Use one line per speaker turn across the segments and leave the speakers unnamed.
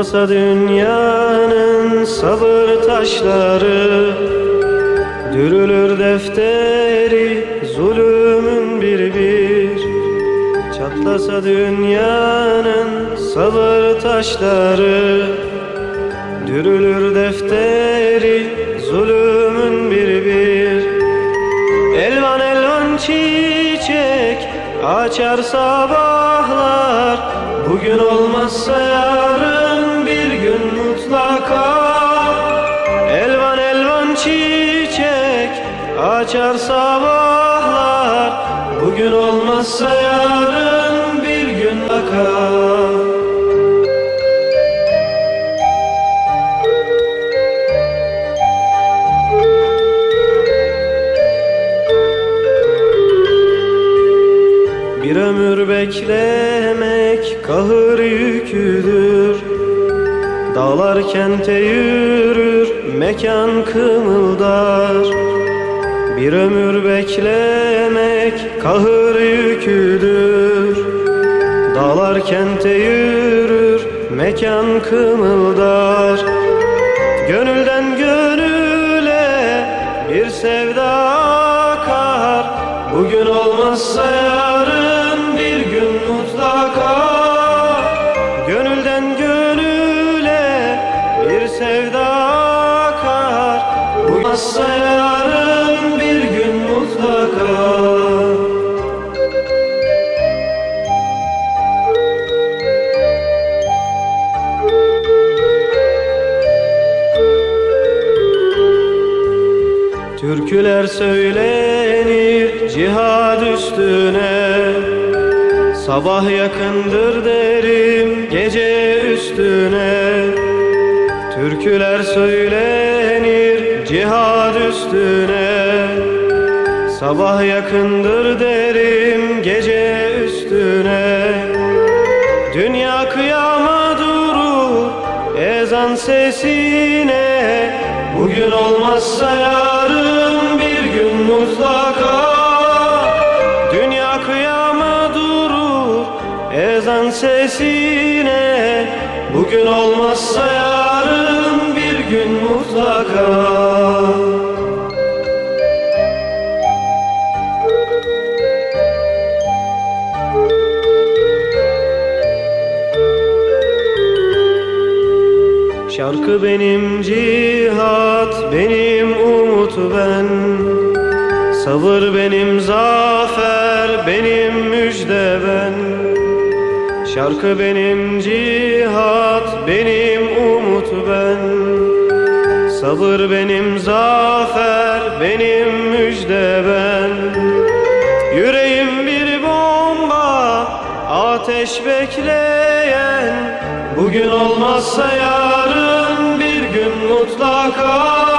Çatlasa dünyanın sabır taşları Dürülür defteri zulümün bir bir. Çatlasa dünyanın sabır taşları Dürülür defteri zulümün bir bir. Elvan elvan çiçek açar sabahlar Bugün olmazsa yarın açar sabahlar Bugün olmazsa yarın bir gün mutlaka Bir ömür beklemek kahır yüküdür. Dağlar kente yürür, mekan kımıldar Bir ömür beklemek kahır yüküdür. Dağlar kente yürür, mekan kımıldar. Gönülden gönüle bir sevda akar. Bugün olmazsa yarın bir gün mutlaka. Gönülden gönüle bir sevda akar. Bugün olmazsa yarın Türküler söylenir cihad üstüne. Sabah yakındır derim gece üstüne. Türküler söylenir cihad üstüne. Sabah yakındır derim gece üstüne. Dünya kıyama durur ezan sesine. Bugün olmazsa yarın mutlaka Dünya kıyama durur ezan sesine. Bugün olmazsa yarın bir gün mutlaka. Şarkı benim cihat, benim umut ben Sabır benim zafer, benim müjde ben. Şarkı benim cihat, benim umut ben. Sabır benim zafer, benim müjde ben. Yüreğim bir bomba, ateş bekleyen. Bugün olmazsa yarın bir gün mutlaka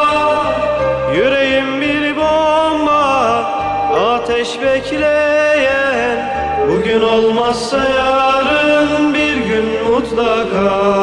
ateş bekleyen Bugün olmazsa yarın bir gün mutlaka